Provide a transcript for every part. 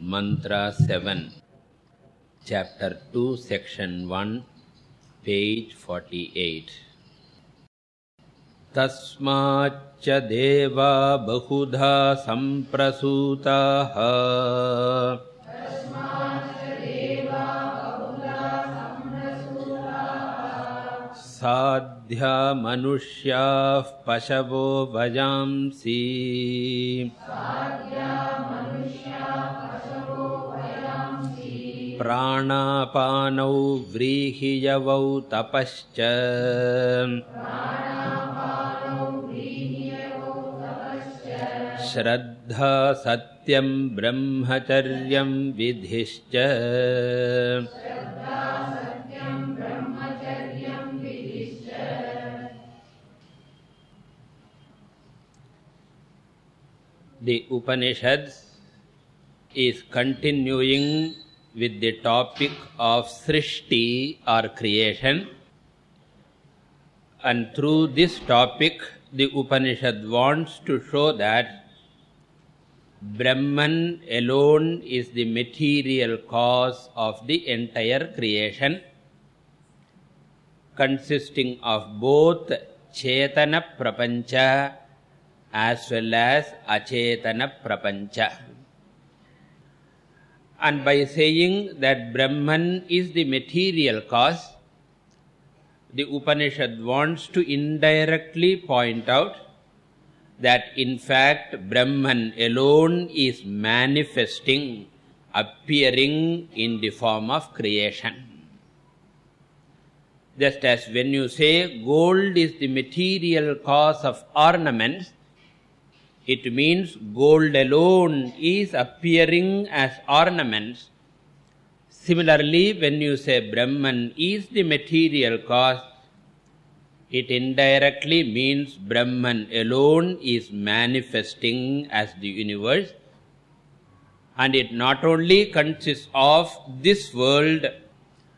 mantra 7 chapter 2 section 1 page 48 तस्माच्च देवा बहुधा सम्प्रसूताः साध्या मनुष्याः पशवो वयांसि प्राणापानौ व्रीहियवौ तपश्च। श्रद्धा सत्यं ब्रह्मचर्यं विधिश्च। The upanishads is continuing with the topic of srishti or creation. And through this topic the upanishad wants to show that brahman alone is the material cause of the entire creation consisting of both chetana prapancha as well as achetana prapancha and by saying that brahman is the material cause the upanishad wants to indirectly point out that in fact brahman alone is manifesting appearing in the form of creation. Just as when you say gold is the material cause of ornaments it means gold alone is appearing as ornaments. Similarly when you say brahman is the material cause it indirectly means brahman alone is manifesting as the universe. And it not only consists of this world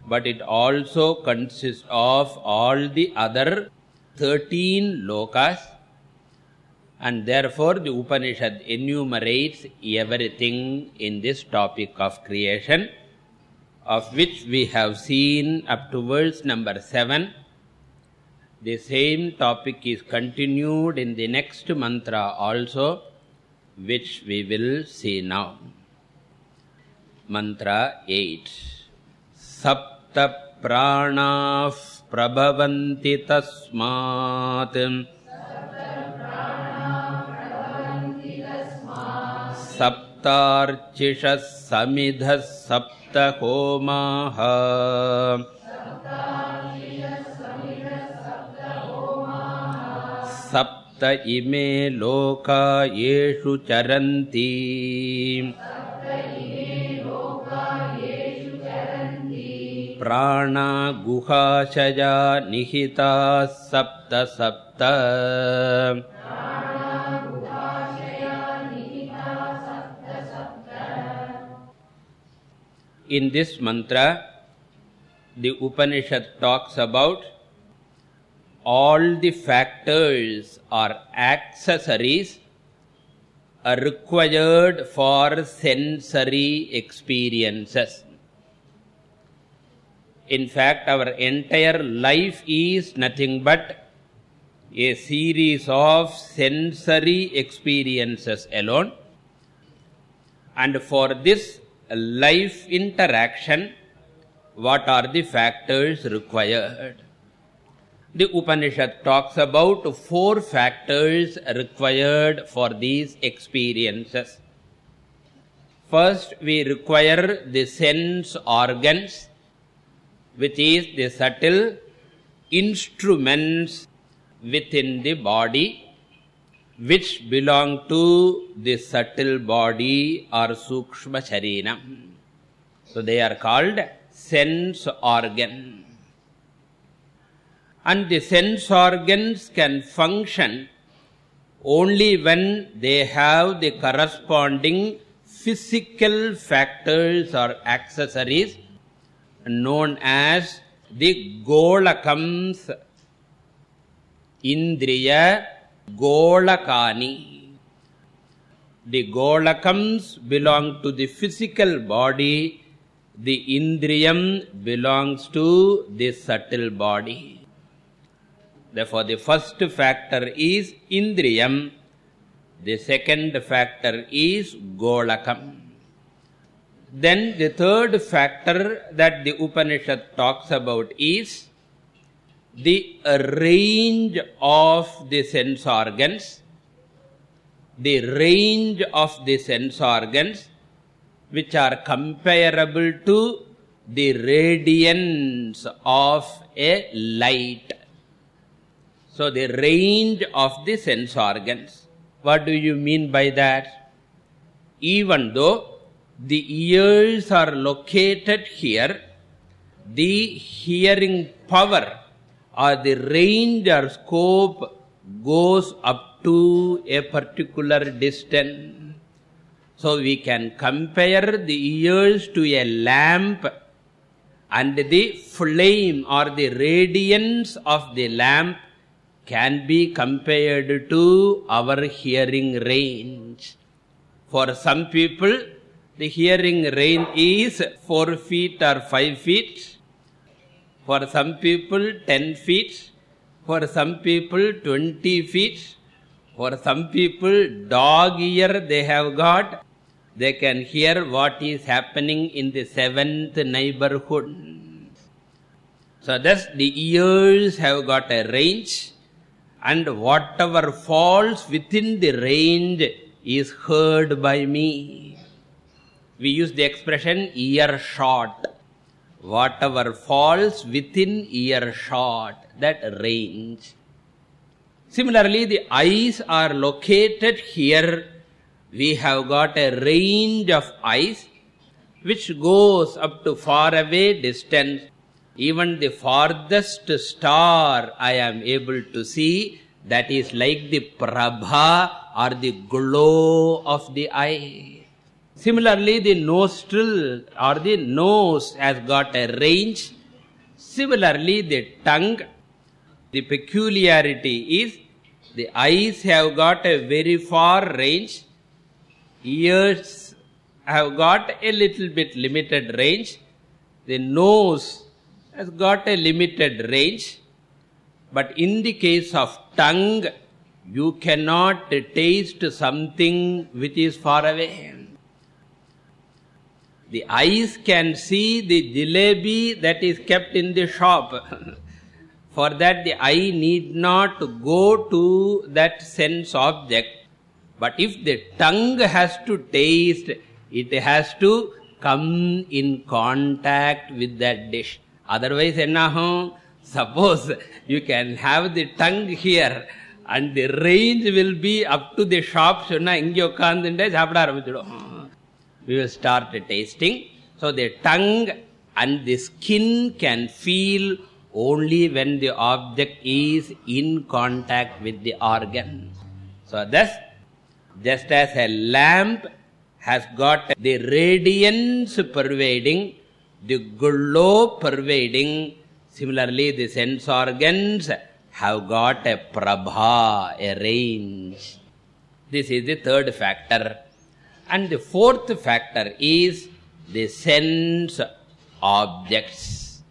but it also consists of all the other 13 lokas and therefore the upanishad enumerates everything in this topic of creation of which we have seen up to verse number 7 the same topic is continued in the next mantra also which we will see now. Mantra 8 सप्त प्राणाः प्रभवन्ति तस्मात् सप्तार्चिषः समिधः सप्त होमाः सप्त इमे लोका येषु चरन्ति। प्राणा गुहाशया निहिताः सप्त सप्त in this mantra the upanishad talks about all the factors or accessories are required for sensory experiences. In fact our entire life is nothing but a series of sensory experiences alone. And for this life interaction what are the factors required? The upanishad talks about four factors required for these experiences. First we require the sense organs which is the subtle instruments within the body which belong to the subtle body or sukshma shariram. So they are called sense organ. And the sense organs can function only when they have the corresponding physical factors or accessories known as the golakams indriya golakani. The golakams belong to the physical body. The indriyam belongs to the subtle body. Therefore the first factor is indriyam. The second factor is golakam. Then the third factor that the upanishad talks about is the range of the sense organs the range of the sense organs which are comparable to the radiance of a light. So the range of the sense organs what do you mean by that? Even though the ears are located here the hearing power or the range or scope goes up to a particular distance. So we can compare the ears to a lamp and the flame or the radiance of the lamp can be compared to our hearing range. For some people the hearing range is 4 feet or 5 feet for some people 10 feet. For some people 20 feet. For some people dog ear they have got. They can hear what is happening in the seventh neighborhood. So thus the ears have got a range and whatever falls within the range is heard by me. We use the expression ear shot whatever falls within earshot, that range. Similarly the eyes are located here. We have got a range of eyes which goes up to far away distance. Even the farthest star i am able to see that is like the prabha or the glow of the eye similarly the nostril or the nose has got a range. Similarly the tongue the peculiarity is the eyes have got a very far range. Ears have got a little bit limited range. The nose has got a limited range. But in the case of tongue you cannot taste something which is far away the eyes can see the jalebi that is kept in the shop. For that the eye need not go to that sense object. But if the tongue has to taste, it has to come in contact with that dish. Otherwise, ennahum, suppose you can have the tongue here and the range will be up to the shop. Sonna, inge ukkaandunde, sapda aramichidum we will start tasting. So the tongue and the skin can feel only when the object is in contact with the organ. So thus just as a lamp has got the radiance pervading the glow pervading similarly the sense organs have got a prabha a range. This is the third factor and the fourth factor is the sense objects.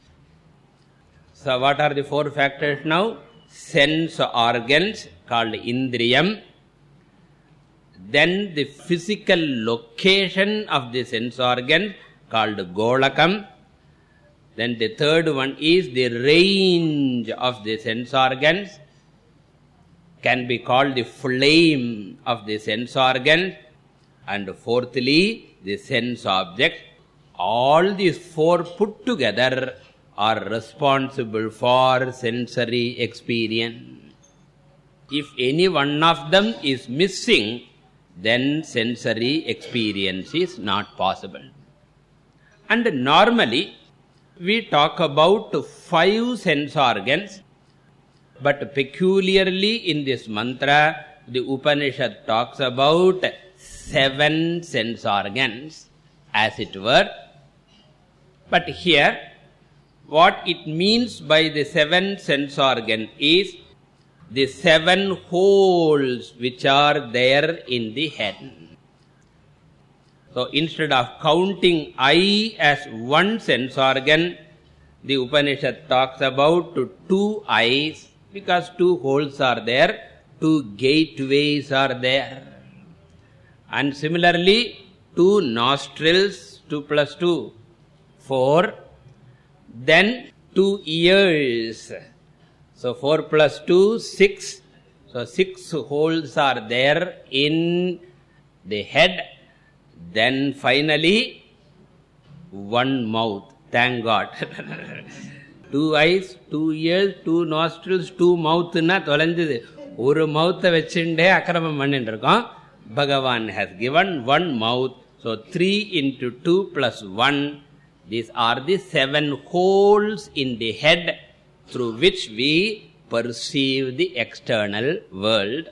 So what are the four factors now? Sense organs called indriyam. Then the physical location of the sense organ called golakam. Then the third one is the range of the sense organs. Can be called the flame of the sense organ and fourthly the sense object. All these four put together are responsible for sensory experience. If any one of them is missing then sensory experience is not possible. And normally we talk about five sense organs. But peculiarly in this mantra the upanishad talks about seven sense organs as it were. But here what it means by the seven sense organ is the seven holes which are there in the head. So instead of counting eye as one sense organ the upanishad talks about two eyes because two holes are there two gateways are there and similarly two nostrils 2 plus 2 4 then two ears so 4 plus 2 6 so six holes are there in the head then finally one mouth thank god two eyes two ears two nostrils two mouth na தொலைஞ்சது ஒரு மவுத்த வச்சுட்டே அக்கிரமம் பண்ணிட்டு இருக்கோம் bhagavan has given one mouth. So 3 into 2 plus 1 these are the seven holes in the head through which we perceive the external world.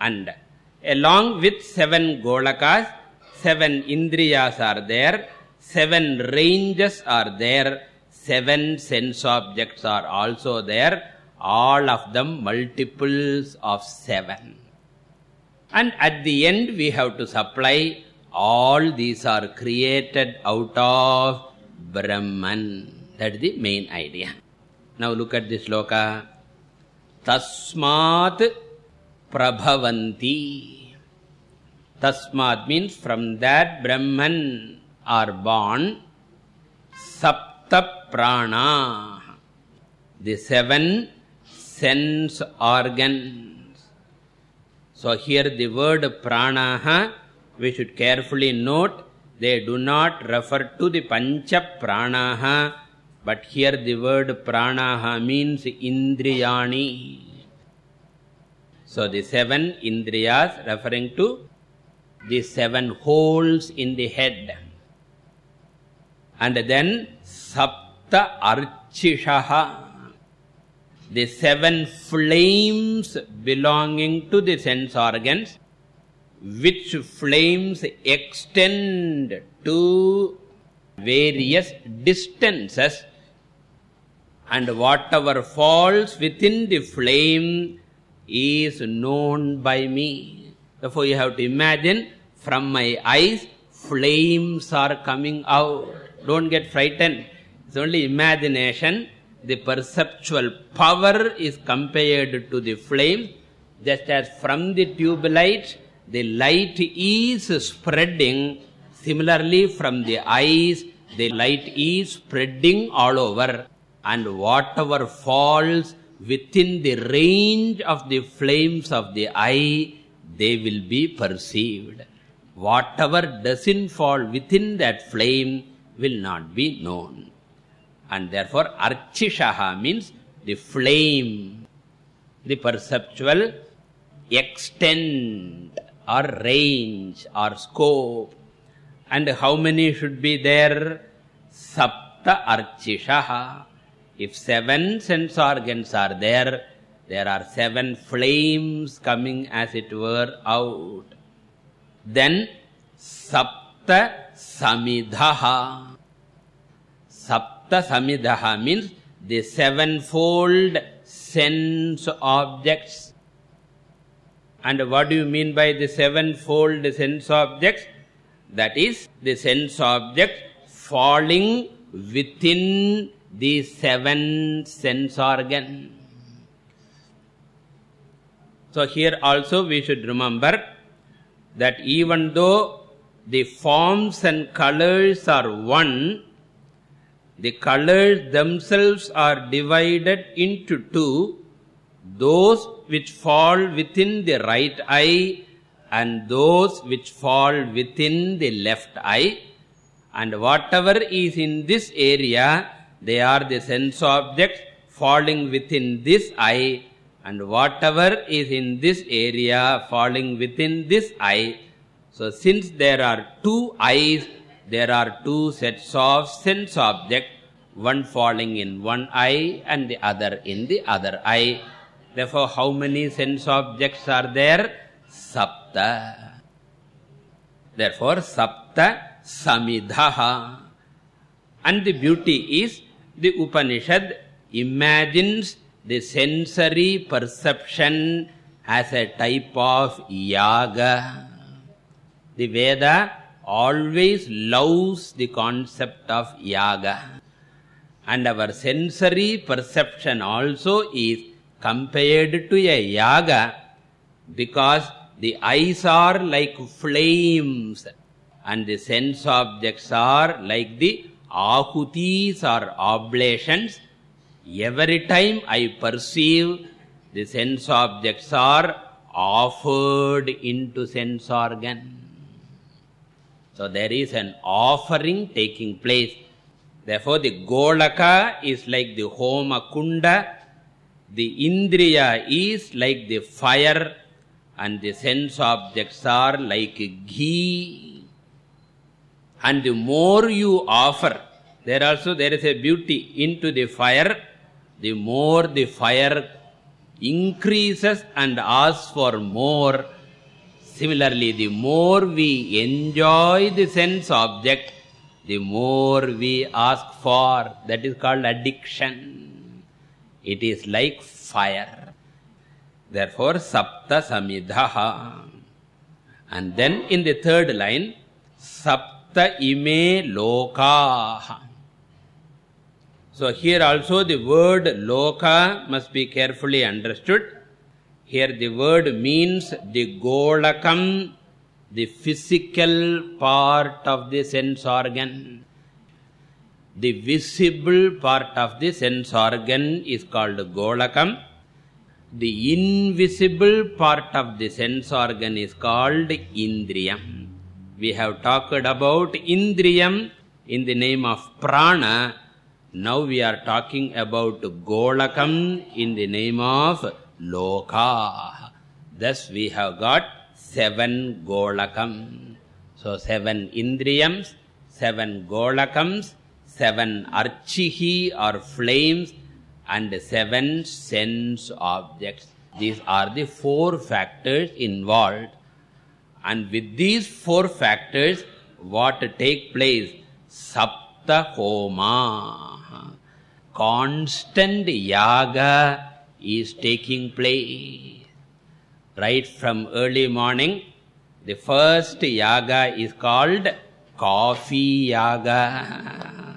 And along with seven golakas seven indriyas are there seven ranges are there seven sense objects are also there all of them multiples of seven and at the end we have to supply all these are created out of brahman. That is the main idea. Now look at this sloka tasmat prabhavanti. Tasmat means from that brahman are born sapta prana the seven sense organs so here the word prana we should carefully note they do not refer to the pancha prana but here the word pranaha means indriyani. So the seven indriyas referring to the seven holes in the head. And then sapta archishaha the seven flames belonging to the sense organs which flames extend to various distances and whatever falls within the flame is known by me. Therefore you have to imagine from my eyes flames are coming out. Don't get frightened. It's only imagination the perceptual power is compared to the flame. Just as from the tube light the light is spreading. Similarly from the eyes the light is spreading all over. And whatever falls within the range of the flames of the eye they will be perceived. Whatever doesn't fall within that flame will not be known and therefore archishaha means the flame the perceptual extent or range or scope. And how many should be there? Sapta archishaha. If seven sense organs are there there are seven flames coming as it were out. Then sapta samidhaha. Sapta samidhaha means the sevenfold sense objects. And what do you mean by the sevenfold sense objects? That is the sense object falling within the seven sense organ. So here also we should remember that even though the forms and colors are one the colors themselves are divided into two those which fall within the right eye and those which fall within the left eye. And whatever is in this area they are the sense objects falling within this eye. And whatever is in this area falling within this eye. So since there are two eyes there are two sets of sense object one falling in one eye and the other in the other eye. Therefore how many sense objects are there? Sapta. Therefore sapta samidhaha and the beauty is the upanishad imagines the sensory perception as a type of yaga. The veda always loves the concept of yaga. And our sensory perception also is compared to a yaga because the eyes are like flames and the sense objects are like the ahutis or oblations. Every time i perceive the sense objects are offered into sense organ so there is an offering taking place. Therefore the golaka is like the homa kunda. The indriya is like the fire. And the sense objects are like ghee. And the more you offer there also there is a beauty into the fire. The more the fire increases and asks for more similarly the more we enjoy the sense object the more we ask for that is called addiction. It is like fire. Therefore sapta samidha. And then in the third line sapta ime lokaha so here also the word loka must be carefully understood here the word means the golakam the physical part of the sense organ. The visible part of the sense organ is called golakam. The invisible part of the sense organ is called indriyam. We have talked about indriyam in the name of prana. Now we are talking about golakam in the name of loka thus we have got seven golakam. So seven indriyams seven golakams seven archihi or flames and seven sense objects. These are the four factors involved. And with these four factors what take place? Sapta homa. Constant yaga is taking place. Right from early morning, the first yaga is called Coffee Yaga.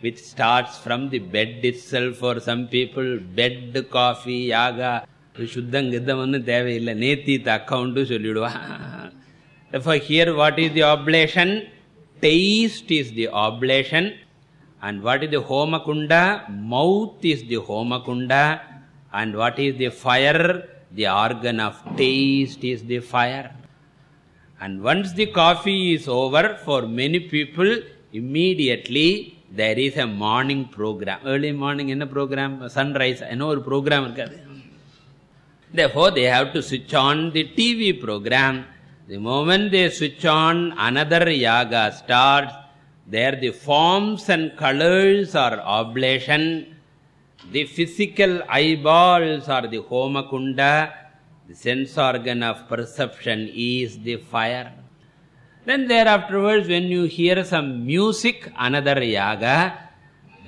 Which starts from the bed itself for some people. Bed, coffee, yaga. Shuddham Giddham annu thevayilla. Nethi accountu solliduva. Therefore, here what is the oblation? Taste is the oblation and what is the homa kunda mouth is the homa kunda and what is the fire? The organ of taste is the fire. And once the coffee is over for many people immediately there is a morning program. Early morning in a program sunrise I know program therefore they have to switch on the tv program. The moment they switch on another yaga starts there the forms and colors are oblation. The physical eyeballs are the homakunda. The sense organ of perception is the fire. Then there afterwards when you hear some music another yaga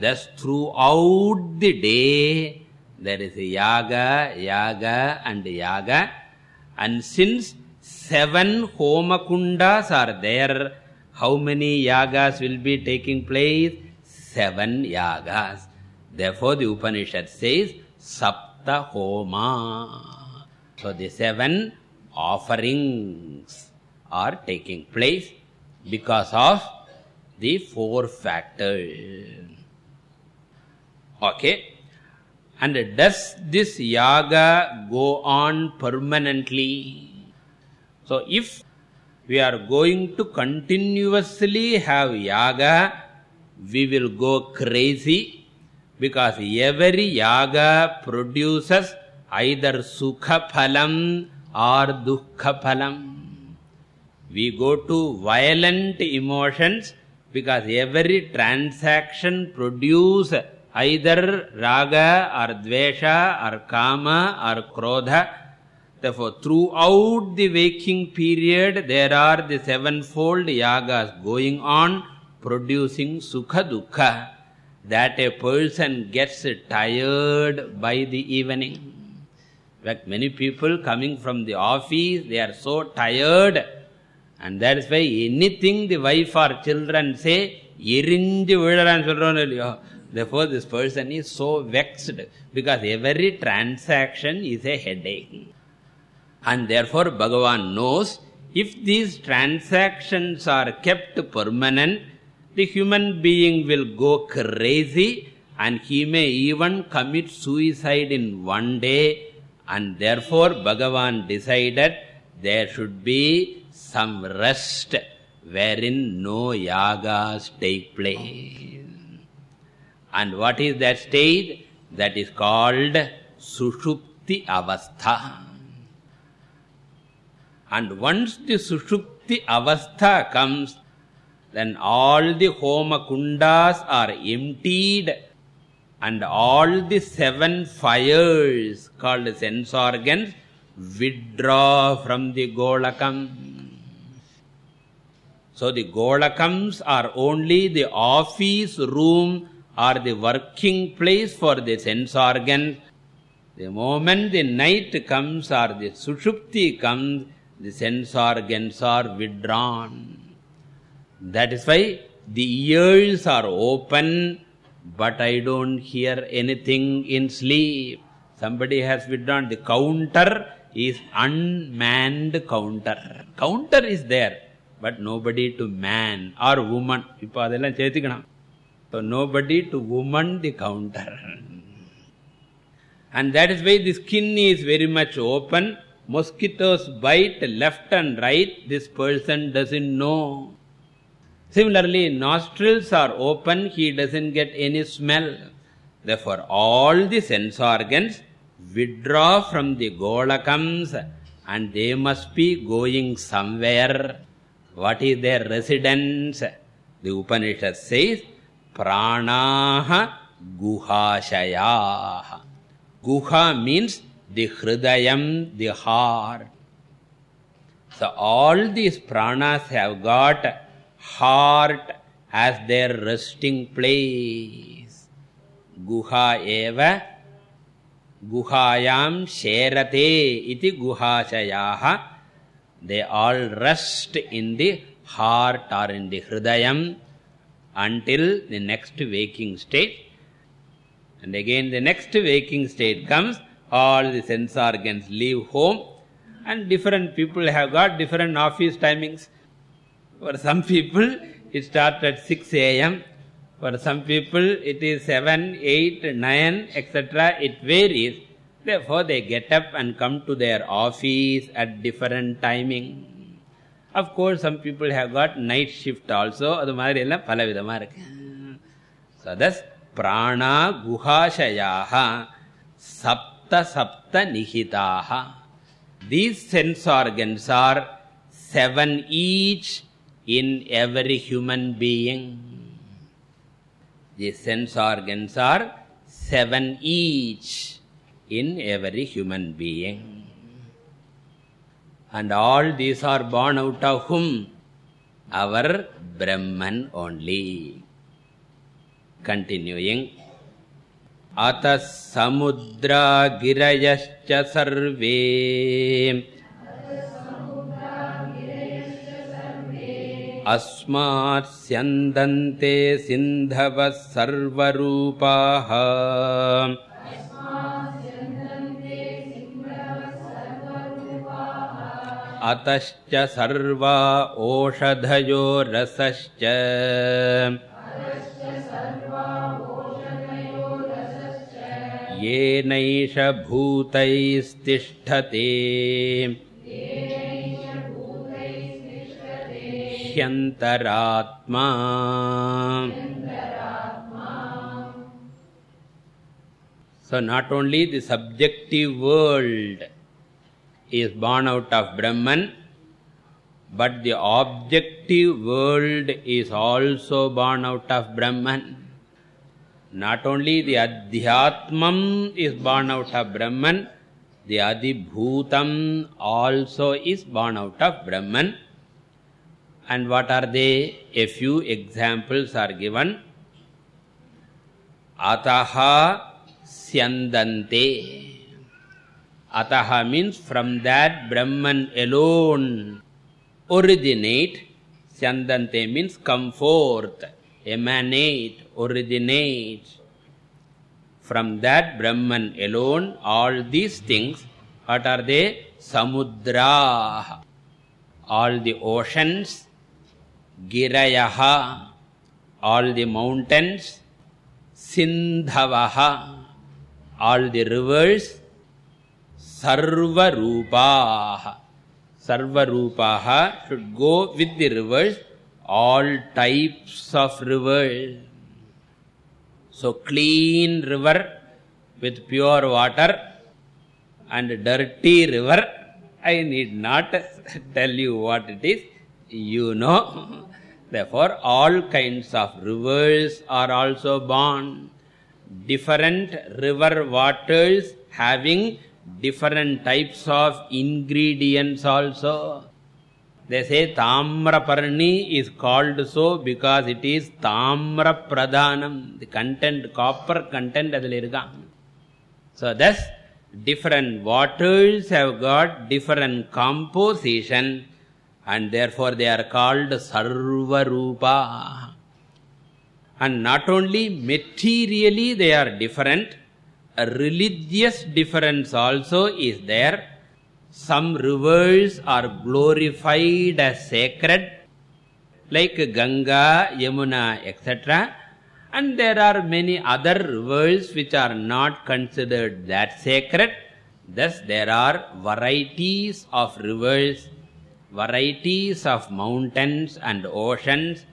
thus throughout the day there is a yaga yaga and yaga. And since seven homakundas are there how many yagas will be taking place? Seven yagas. Therefore the upanishad says sapta homa. So the seven offerings are taking place because of the four factors. Okay. And does this yaga go on permanently? So if we are going to continuously have yaga. We will go crazy because every yaga produces either sukha phalam or dukkha phalam. We go to violent emotions because every transaction produce either raga or dvesha or kama or krodha therefore throughout the waking period there are the sevenfold yagas going on producing sukha dukkha that a person gets tired by the evening in fact many people coming from the office they are so tired and that is why anything the wife or children say எரிஞ்சு விழறான்னு சொல்றோம் இல்லையோ therefore this person is so vexed because every transaction is a headache and therefore bhagavan knows if these transactions are kept permanent the human being will go crazy and he may even commit suicide in one day. And therefore bhagavan decided there should be some rest wherein no yagas take place. And what is that state? That is called sushupti avastha and once the sushupti avastha comes then all the homa kundas are emptied. And all the seven fires called sense organs withdraw from the golakam. So the golakams are only the office room or the working place for the sense organs. The moment the night comes or the sushupti comes the sense organs are withdrawn. That is why the ears are open, but I don't hear anything in sleep. Somebody has withdrawn. The counter is unmanned counter. Counter is there, but nobody to man or woman. So nobody to woman the counter. And that is why the skin is very much open mosquitoes bite left and right. This person doesn't know. Similarly nostrils are open. He doesn't get any smell. Therefore all the sense organs withdraw from the golakams and they must be going somewhere. What is their residence? The upanishad says pranaha guhashayah. Guha means the hridayam the heart so all these pranas have got heart as their resting place. Guha eva guhayam sherate iti guhashayah they all rest in the heart or in the hridayam until the next waking state. And again the next waking state comes all the sense organs leave home and different people have got different office timings. For some people it starts at 6 am for some people it is 7 8 9 etc it varies. Therefore they get up and come to their office at different timing. Of course some people have got night shift also. adu madri ella pala vidama irukku so prana guhashayah sapta sapta these sense organs are seven each in every human being. The sense organs are seven each in every human being. And all these are born out of whom? Our brahman only. Continuing अतः समुद्रा गिरयश्च सर्वे। अस्मात् स्यन्दन्ते सिन्धवः सर्वरूपाः। अतश्च सर्वा ओषधयो रसश्च येनैष भूतैस्तिष्ठते। ह्यन्तरात्मा। So not only the subjective world is born out of brahman but the objective world is also born out of brahman not only the adhyatmam is born out of brahman the adibhutam also is born out of brahman. And what are they? A few examples are given. Ataha syandante. Ataha means from that brahman alone originate. Syandante means come forth emanate originate. From that brahman alone all these things what are they? Samudra all the oceans girayah all the mountains sindhavaha. All the rivers sarva rupaah sarva rupaah should go with the rivers all types of rivers so clean river with pure water and dirty river. I need not tell you what it is. You know. Therefore all kinds of rivers are also born. Different river waters having different types of ingredients also they say tamraparni is called so because it is tamra pradhanam the content copper content adile irukka so thus different waters have got different composition and therefore they are called sarvarupa. And not only materially they are different a religious difference also is there some rivers are glorified as sacred like ganga yamuna etc and there are many other rivers which are not considered that sacred. Thus there are varieties of rivers varieties of mountains and oceans.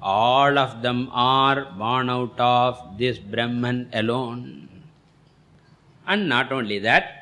All of them are born out of this brahman alone. And not only that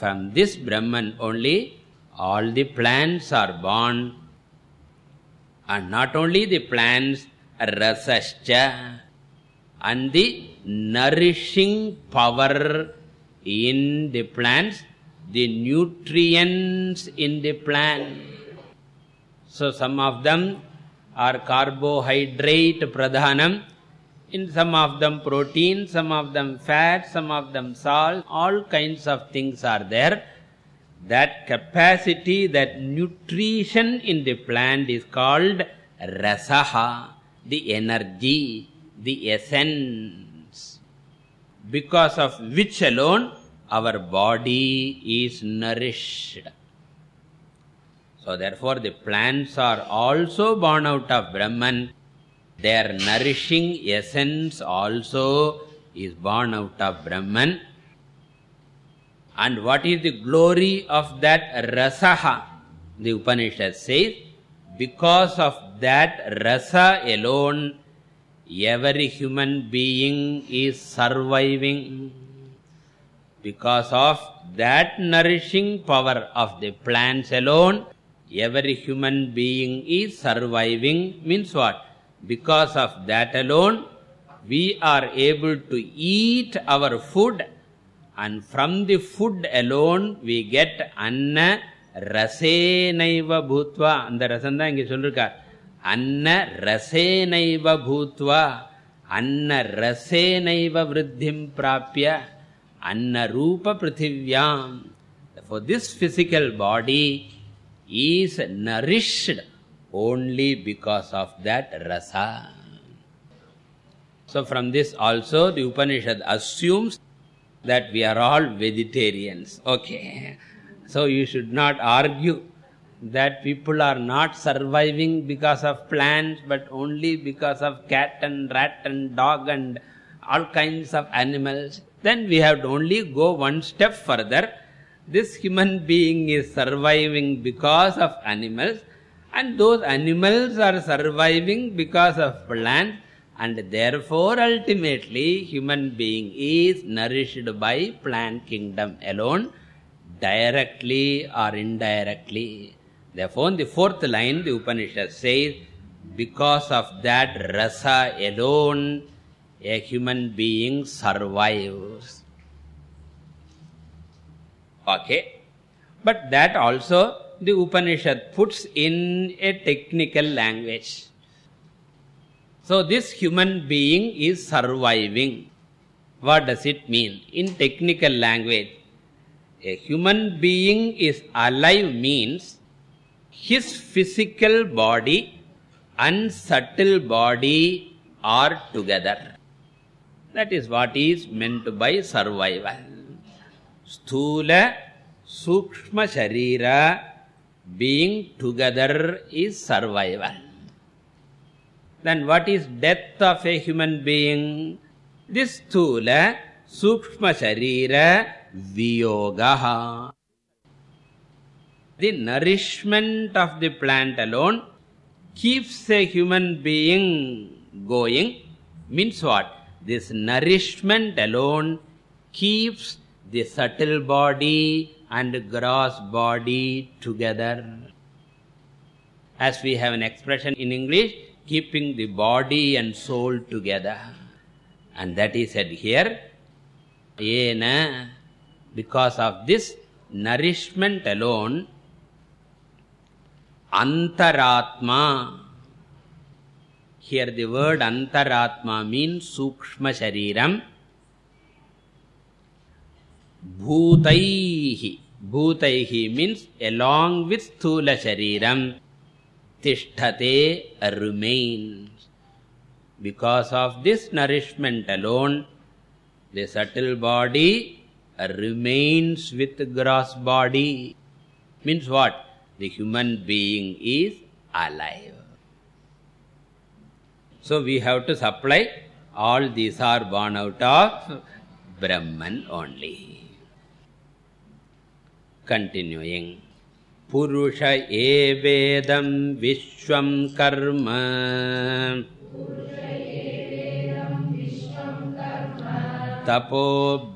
from this brahman only all the plants are born. And not only the plants rasascha and the nourishing power in the plants the nutrients in the plant. So some of them are carbohydrate pradhanam in some of them protein some of them fat some of them salt all kinds of things are there. That capacity that nutrition in the plant is called rasaha the energy the essence. Because of which alone our body is nourished. So therefore the plants are also born out of brahman their nourishing essence also is born out of brahman. And what is the glory of that rasaha? The upanishad says because of that rasa alone every human being is surviving. Because of that nourishing power of the plants alone every human being is surviving. Means what because of that alone we are able to eat our food and from the food alone we get anna rasenaiva bhutva. and rasam da inge solrukar anna rasenaiva bhutva anna rasenaiva vriddhim prapya anna roopa prithivyam for this physical body is nourished only because of that rasa. So from this also the upanishad assumes that we are all vegetarians. Okay. So you should not argue that people are not surviving because of plants but only because of cat and rat and dog and all kinds of animals. Then we have to only go one step further. This human being is surviving because of animals and those animals are surviving because of plants and therefore ultimately human being is nourished by plant kingdom alone directly or indirectly. Therefore in the fourth line the upanishad says because of that rasa alone a human being survives. Okay. But that also the upanishad puts in a technical language. So this human being is surviving. What does it mean? In technical language a human being is alive means his physical body and subtle body are together. That is what is meant by survival. Sthula sukshma sharira being together is survival. Then what is death of a human being? This sthula eh? sukshma sharira viyoga the nourishment of the plant alone keeps a human being going. Means what? This nourishment alone keeps the subtle body and gross body together. As we have an expression in english keeping the body and soul together. And that is said here ena because of this nourishment alone antaratma. Here the word antaratma means sukshma shariram bhutaihi bhutaihi means along with sthula shariram tishthate remains because of this nourishment alone the subtle body remains with the gross body. Means what? The human being is alive. So we have to supply all these are born out of brahman only continuing पुरुष एवेदं विश्वं कर्म तपो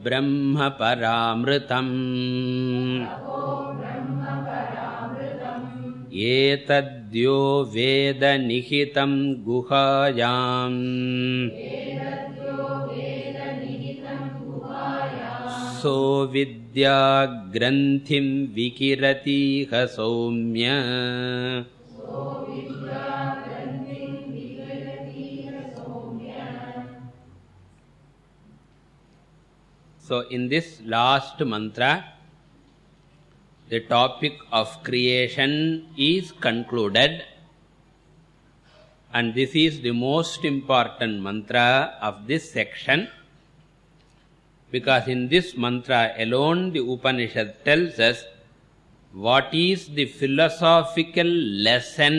ब्रह्म परामृतम् एतद्यो वेदनिहितं गुहायाम् सो विद्याग्रन्थिं विकिरतीह सौम्य। So in this last mantra the topic of creation is concluded and this is the most important mantra of this section because in this mantra alone the upanishad tells us what is the philosophical lesson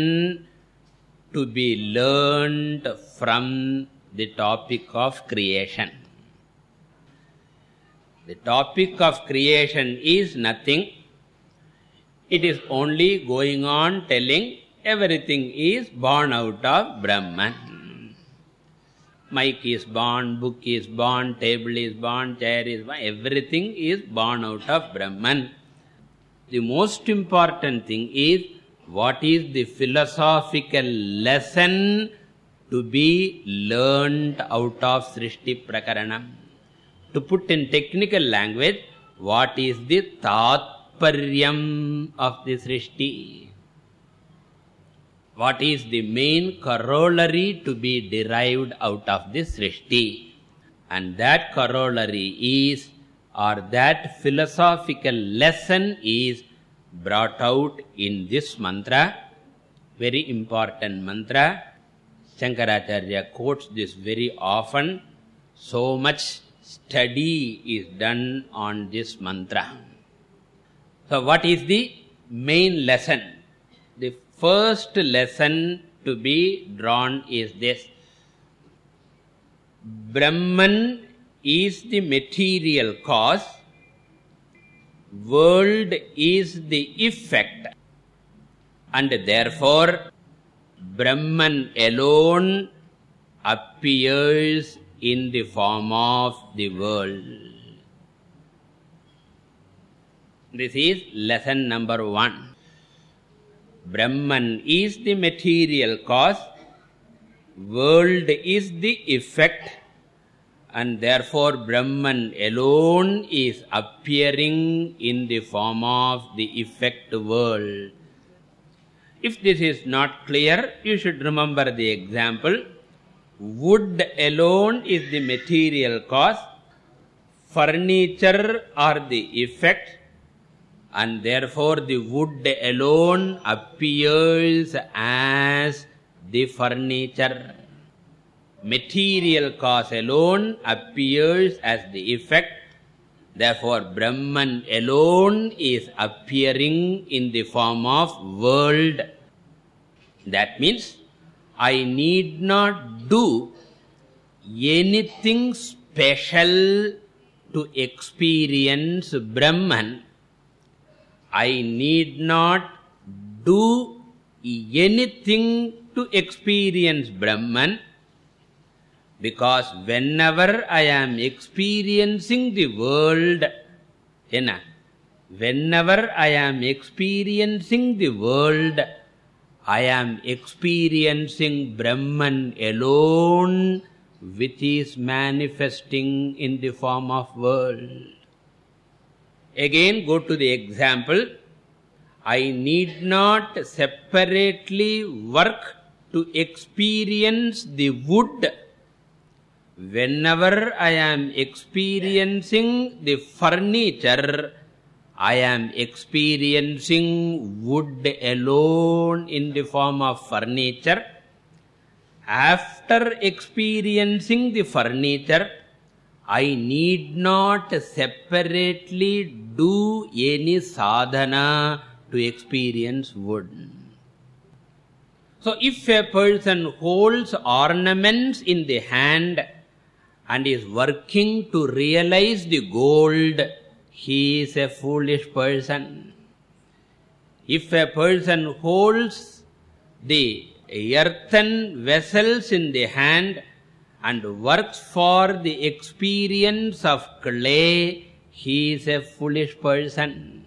to be learned from the topic of creation? The topic of creation is nothing. It is only going on telling everything is born out of brahman mic is born book is born table is born chair is born everything is born out of brahman. The most important thing is what is the philosophical lesson to be learned out of srishti prakaranam? To put in technical language what is the tatparyam of the srishti what is the main corollary to be derived out of this srishti? And that corollary is or that philosophical lesson is brought out in this mantra. Very important mantra. Shankaracharya quotes this very often. So much study is done on this mantra. So what is the main lesson first lesson to be drawn is this. Brahman is the material cause. World is the effect. And therefore brahman alone appears in the form of the world. This is lesson number 1 brahman is the material cause world is the effect and therefore brahman alone is appearing in the form of the effect world. If this is not clear you should remember the example. Wood alone is the material cause furniture are the effect and therefore the wood alone appears as the furniture. Material cause alone appears as the effect. Therefore brahman alone is appearing in the form of world. That means i need not do anything special to experience brahman i need not do anything to experience brahman because whenever i am experiencing the world enna whenever i am experiencing the world i am experiencing brahman alone which is manifesting in the form of world again go to the example. I need not separately work to experience the wood. Whenever i am experiencing the furniture i am experiencing wood alone in the form of furniture. After experiencing the furniture i need not separately do any sadhana to experience wood. So if a person holds ornaments in the hand and is working to realize the gold he is a foolish person. If a person holds the earthen vessels in the hand and works for the experience of clay he is a foolish person.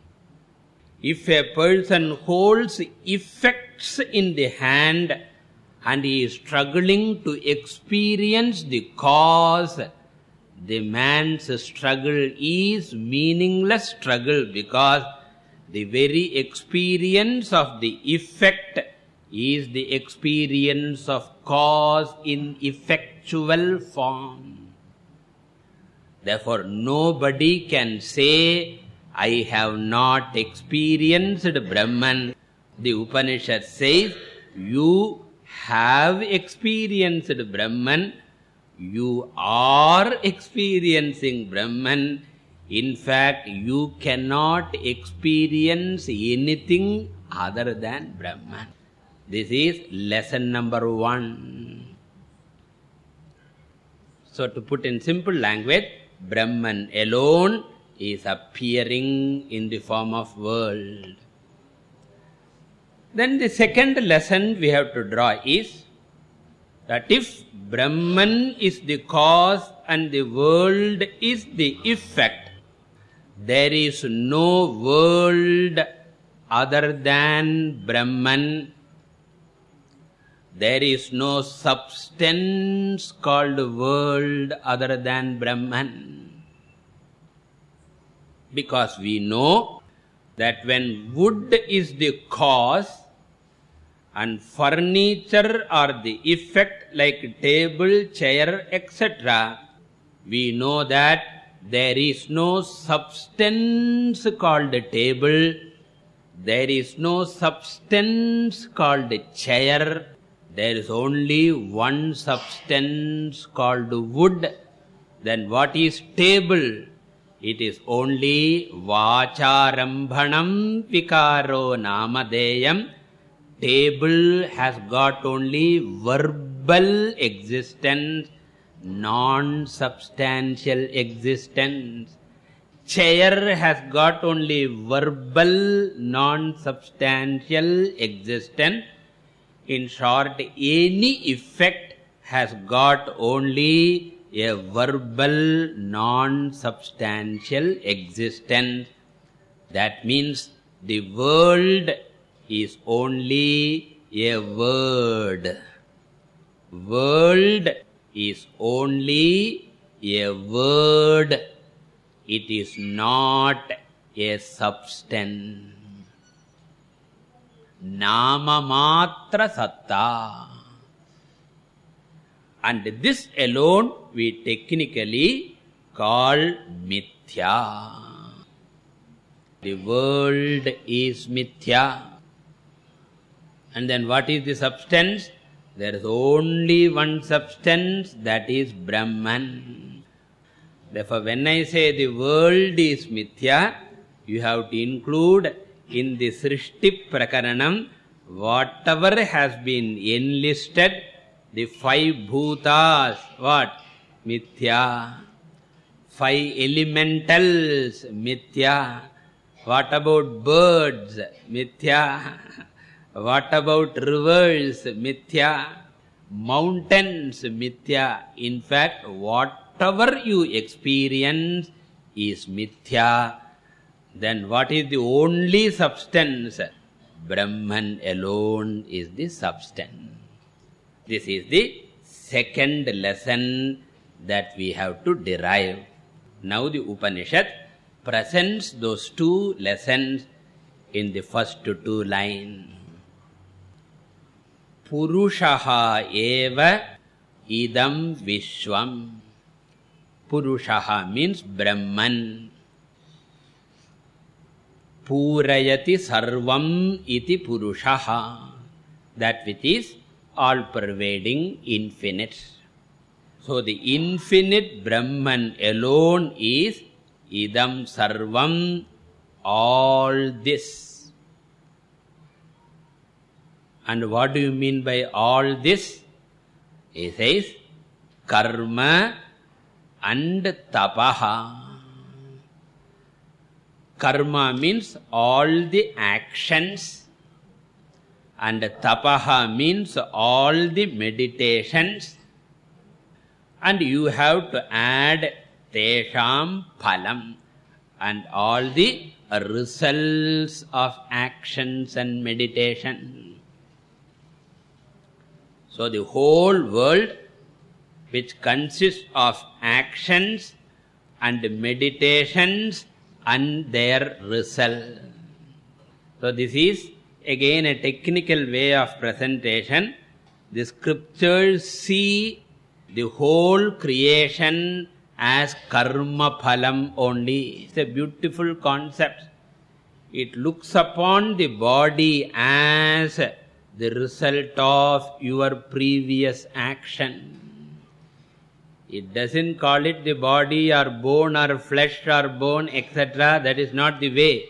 If a person holds effects in the hand and he is struggling to experience the cause the man's struggle is meaningless struggle because the very experience of the effect is the experience of cause in effectual form. Therefore nobody can say i have not experienced brahman. The upanishad says you have experienced brahman. You are experiencing brahman. In fact you cannot experience anything other than brahman. This is lesson number 1 so to put in simple language brahman alone is appearing in the form of world. Then the second lesson we have to draw is that if brahman is the cause and the world is the effect there is no world other than brahman there is no substance called world other than brahman. Because we know that when wood is the cause and furniture are the effect like table chair etc we know that there is no substance called table there is no substance called chair there is only one substance called wood. Then what is table? It is only vacharambhanam vikaro namadeyam. Table has got only verbal existence non substantial existence. Chair has got only verbal non substantial existence in short any effect has got only a verbal non substantial existence. That means the world is only a word. World is only a word. It is not a substance nama matra satta and this alone we technically call mithya. The world is mithya. And then what is the substance? There is only one substance that is brahman. Therefore when i say the world is mithya you have to include in the srishti prakaranam whatever has been enlisted the five bhutas what mithya five elementals mithya what about birds mithya what about rivers mithya mountains mithya in fact whatever you experience is mithya then what is the only substance? Brahman alone is the substance. This is the second lesson that we have to derive. Now the upanishad presents those two lessons in the first two line. Purushaha eva idam vishwam. Purushaha means brahman. Purayati sarvam iti purushaha. that which is all pervading infinite. So the infinite brahman alone is idam sarvam all this. And what do you mean by all this? He says karma and tapaha karma means all the actions. And tapaha means all the meditations. And you have to add tesham phalam and all the results of actions and meditation. So the whole world which consists of actions and meditations and their result. So this is again a technical way of presentation. The scriptures see the whole creation as karma phalam only. It's a beautiful concept. It looks upon the body as the result of your previous action it doesn't call it the body or bone or flesh or bone etc that is not the way.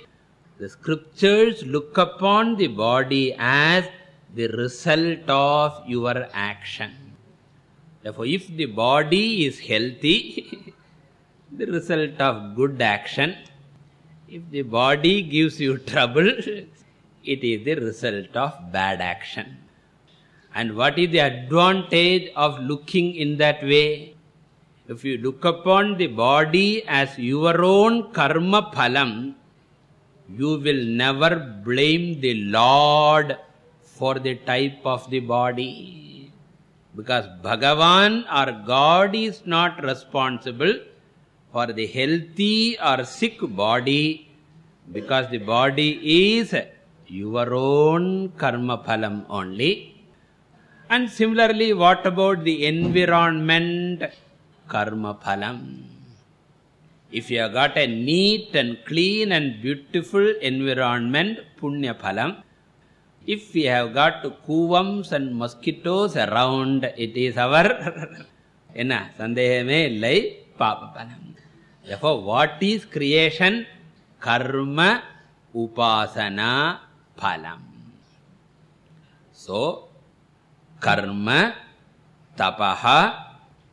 The scriptures look upon the body as the result of your action. Therefore if the body is healthy the result of good action if the body gives you trouble it is the result of bad action. And what is the advantage of looking in that way if you look upon the body as your own karma phalam you will never blame the lord for the type of the body. Because bhagavan or god is not responsible for the healthy or sick body because the body is your own karma phalam only. And similarly what about the environment karma phalam if you have got a neat and clean and beautiful environment punya phalam if we have got kuvams and mosquitoes around it is our enna sandehame illai papa phalam therefore what is creation karma upasana phalam so karma tapaha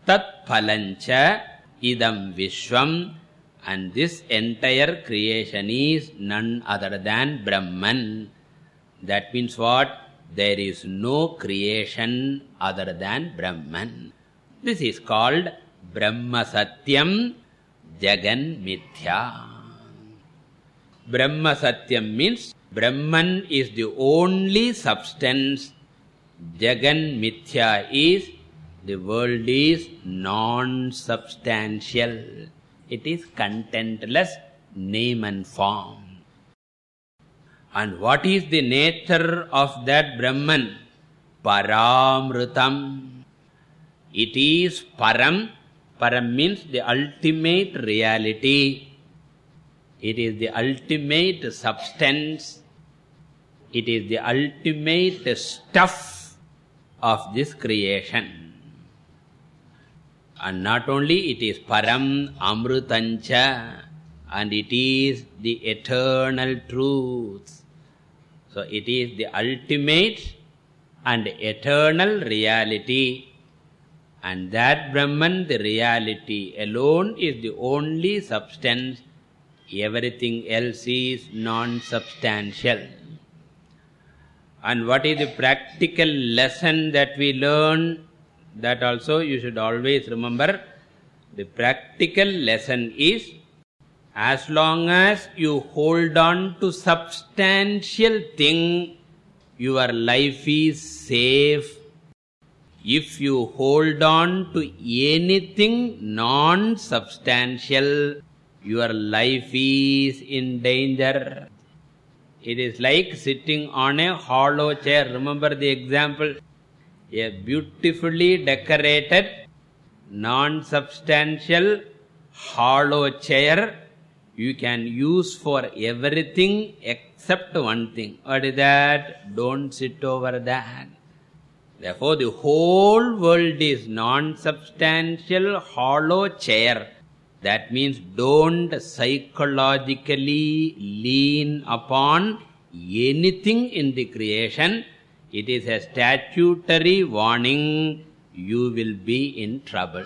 tat phalancha idam vishwam and this entire creation is none other than brahman. That means what? There is no creation other than brahman. This is called brahma satyam jagan mithya. Brahma satyam means brahman is the only substance. Jagan mithya is the world is non substantial it is contentless name and form. And what is the nature of that brahman? Paramrutam it is param. Param means the ultimate reality. It is the ultimate substance. It is the ultimate stuff of this creation and not only it is param amrutancha and it is the eternal truth. So it is the ultimate and eternal reality. And that brahman the reality alone is the only substance. Everything else is non substantial and what is the practical lesson that we learn that also you should always remember the practical lesson is as long as you hold on to substantial thing your life is safe. If you hold on to anything non substantial your life is in danger. It is like sitting on a hollow chair. Remember the example a beautifully decorated non substantial hollow chair you can use for everything except one thing. What is that? Don't sit over that. Therefore the whole world is non substantial hollow chair. That means don't psychologically lean upon anything in the creation it is a statutory warning. You will be in trouble.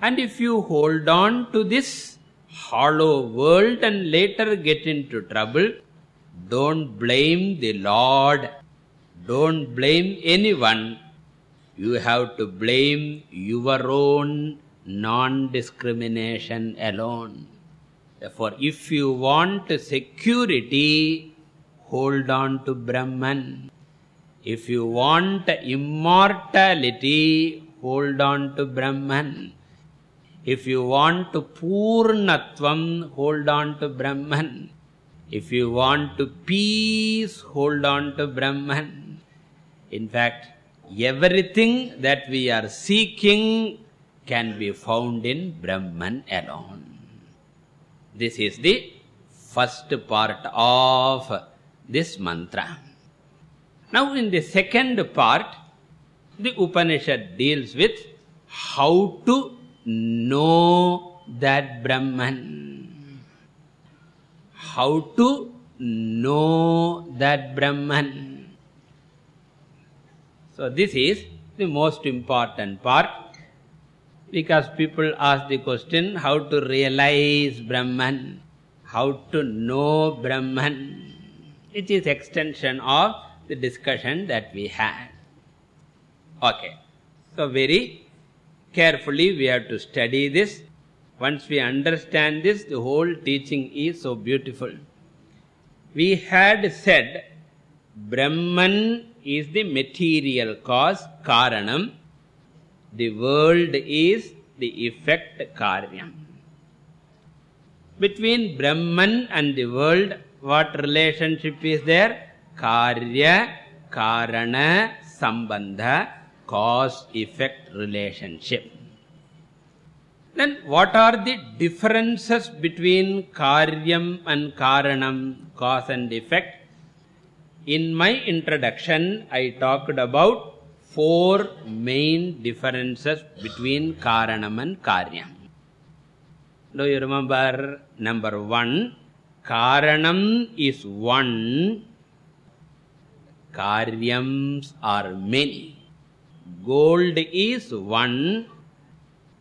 And if you hold on to this hollow world and later get into trouble don't blame the lord. Don't blame anyone. You have to blame your own non discrimination alone. Therefore if you want security hold on to brahman if you want immortality hold on to brahman. If you want to purnatvam hold on to brahman. If you want to peace hold on to brahman. In fact everything that we are seeking can be found in brahman alone. This is the first part of this mantra now in the second part the upanishad deals with how to know that brahman. How to know that brahman. So this is the most important part because people ask the question how to realize brahman? How to know brahman? It is extension of the discussion that we had. Okay. So very carefully we have to study this. Once we understand this the whole teaching is so beautiful. We had said brahman is the material cause karanam. The world is the effect karyam. Between brahman and the world what relationship is there karya karana sambandha cause effect relationship. Then what are the differences between karyam and karanam cause and effect? In my introduction i talked about four main differences between karanam and karyam. Do you remember number 1 karanam is one karyams are many. Gold is one.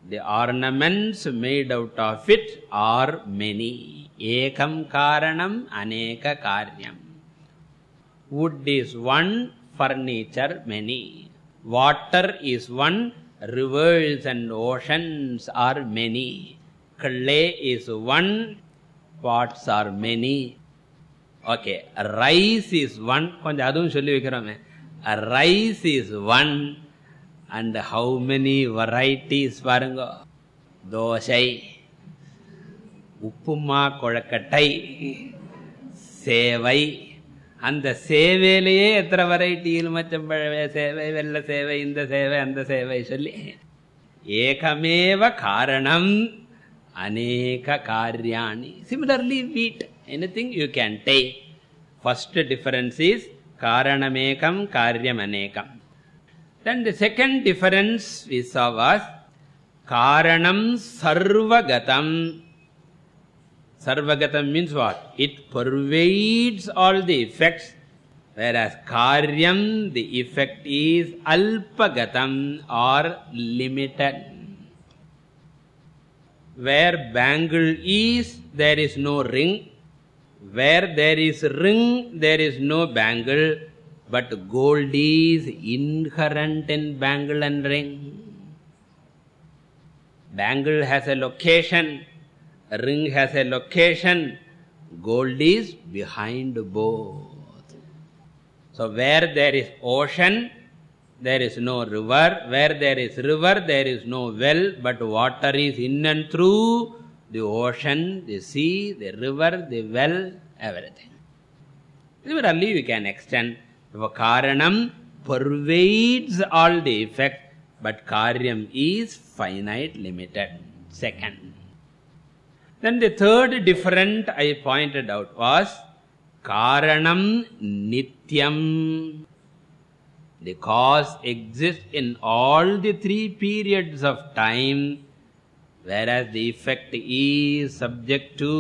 The ornaments made out of it are many. Ekam karanam aneka karyam. Wood is one furniture many. Water is one rivers and oceans are many. Clay is one pots are many okay rice is one கொஞ்சம் அதுவும் சொல்லி வைக்கிறோமே. Rice is one and how many varieties பாருங்க. தோசை உப்புமா கொழக்கட்டை சேவை. அந்த சேவையிலேயே எத்தனை variety மச்சம்பழ சேவை வெள்ள சேவை இந்த சேவை அந்த சேவை சொல்லி. ஏகமேவ காரணம் அநேக காரியாணி. Similarly wheat anything you can take. First difference is karanamekam karyam anekam then the second difference we saw was karanam sarvagatam. Sarvagatam means what? It pervades all the effects whereas karyam the effect is alpagatam or limited. Where bangle is there is no ring where there is ring there is no bangle but gold is inherent in bangle and ring. Bangle has a location ring has a location gold is behind both. So where there is ocean there is no river. Where there is river there is no well but water is in and through the ocean the sea the river the well everything. Similarly we can extend karanam pervades all the effect but karyam is finite limited second. Then the third different i pointed out was karanam nityam. The cause exists in all the three periods of time whereas the effect is subject to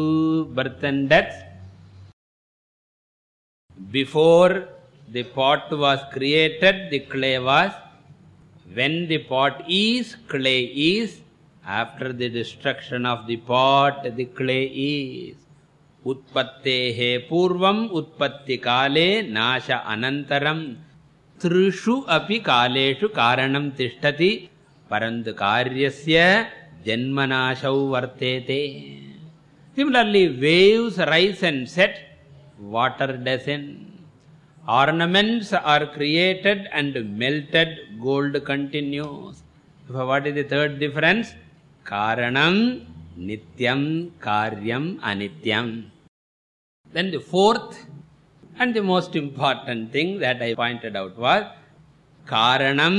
birth and death before the pot was created the clay was. When the pot is clay is. After the destruction of the pot the clay is. उत्पत्तेः पूर्वम् उत्पत्तिकाले नाश अनन्तरं त्रिषु अपि कालेषु कारणं तिष्ठति परन्तु कार्यस्य janmanashau vartete similarly waves rise and set water doesn't ornaments are created and melted gold continues so what is the third difference? karanam nityam karyam anityam then the fourth and the most important thing that i pointed out was karanam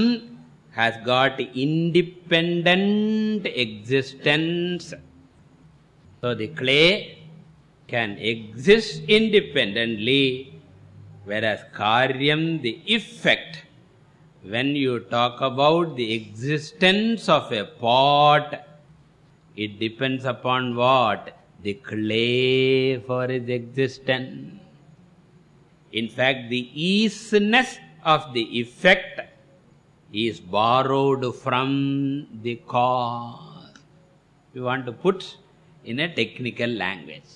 has got independent existence. So the clay can exist independently whereas karyam the effect when you talk about the existence of a pot it depends upon what? The clay for its existence. In fact the isness of the effect is borrowed from the cause. We want to put in a technical language.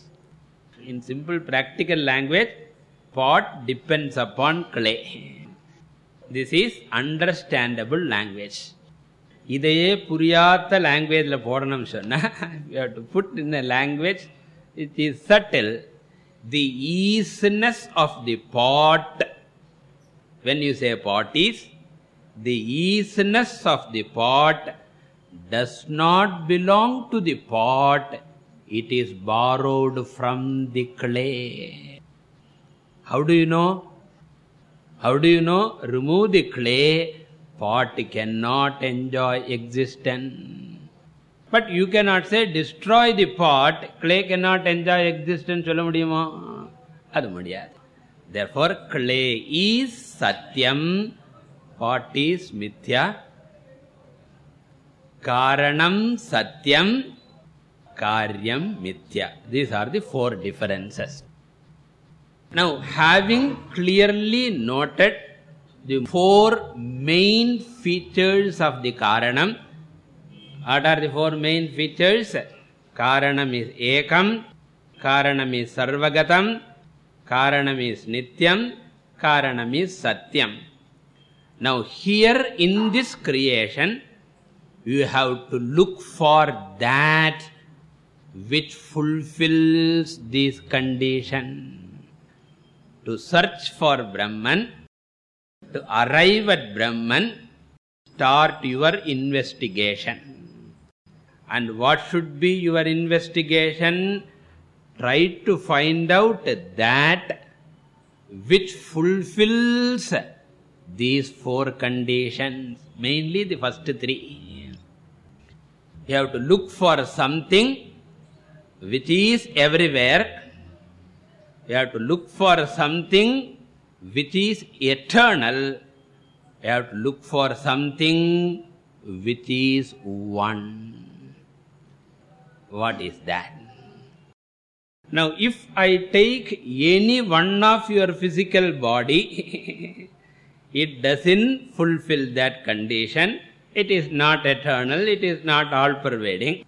In simple practical language, pot depends upon clay. This is understandable language. இதையே புரியாத லாங்குவேஜில் போடணும்னு have to put in a language which is subtle. The isness of the pot. When you say pot is the isness of the pot does not belong to the pot. It is borrowed from the clay. How do you know? How do you know? Remove the clay. Pot cannot enjoy existence. But you cannot say destroy the pot. Clay cannot enjoy existence solla mudiyuma adu mudiyad therefore clay is satyam. Pot is mithya karanam satyam karyam mithya these are the four differences now having clearly noted the four main features of the karanam what are the four main features karanam is ekam karanam is sarvagatam karanam is nityam karanam is satyam now here in this creation you have to look for that which fulfills this condition. To search for brahman to arrive at brahman start your investigation. And what should be your investigation? Try to find out that which fulfills these four conditions mainly the first three. You have to look for something which is everywhere. You have to look for something which is eternal. You have to look for something which is one. What is that? Now if i take any one of your physical body it doesn't fulfill that condition. It is not eternal. It is not all pervading.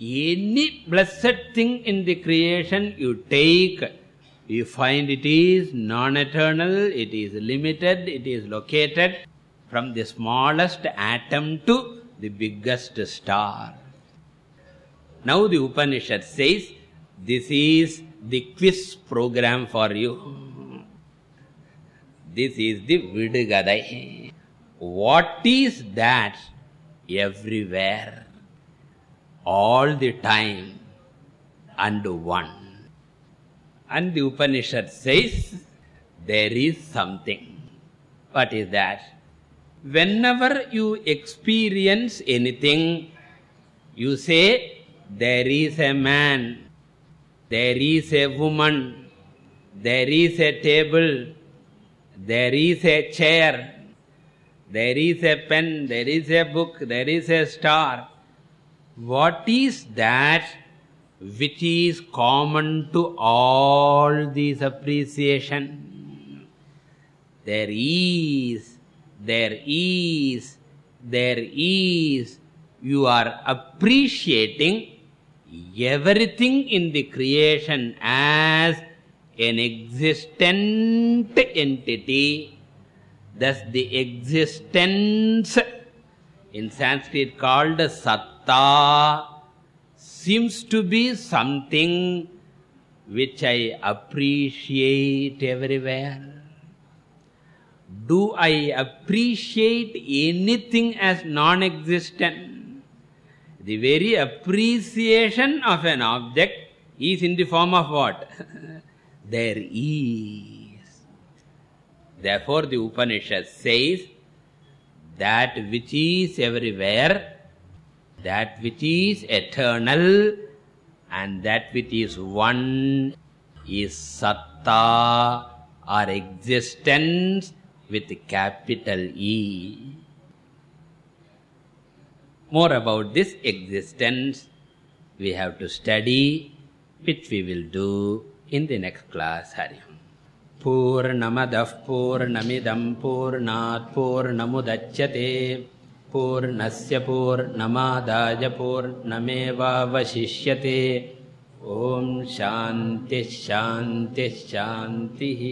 Any blessed thing in the creation you take you find it is non eternal it is limited it is located from the smallest atom to the biggest star. Now the upanishad says this is the quiz program for you this is the vidugadai what is that? Everywhere. All the time. And one. And the upanishad says there is something. What is that? Whenever you experience anything you say there is a man. There is a woman. There is a table there is a chair there is a pen there is a book there is a star. What is that which is common to all these appreciation? There is there is there is. You are appreciating everything in the creation as an existent entity. Thus the existence in sanskrit called satta seems to be something which i appreciate everywhere. Do i appreciate anything as non existent the very appreciation of an object is in the form of what there is. Therefore the upanishad says that which is everywhere that which is eternal and that which is one is satta or existence with capital e. More about this existence we have to study which we will do पूर्णमदः पूर्णमिदं पूर्णात् पूर्णमुदच्यते पूर्णस्य पूर्णमादाय पूर्णमेवावशिष्यते ॐ शान्तिः शान्तिः शान्तिः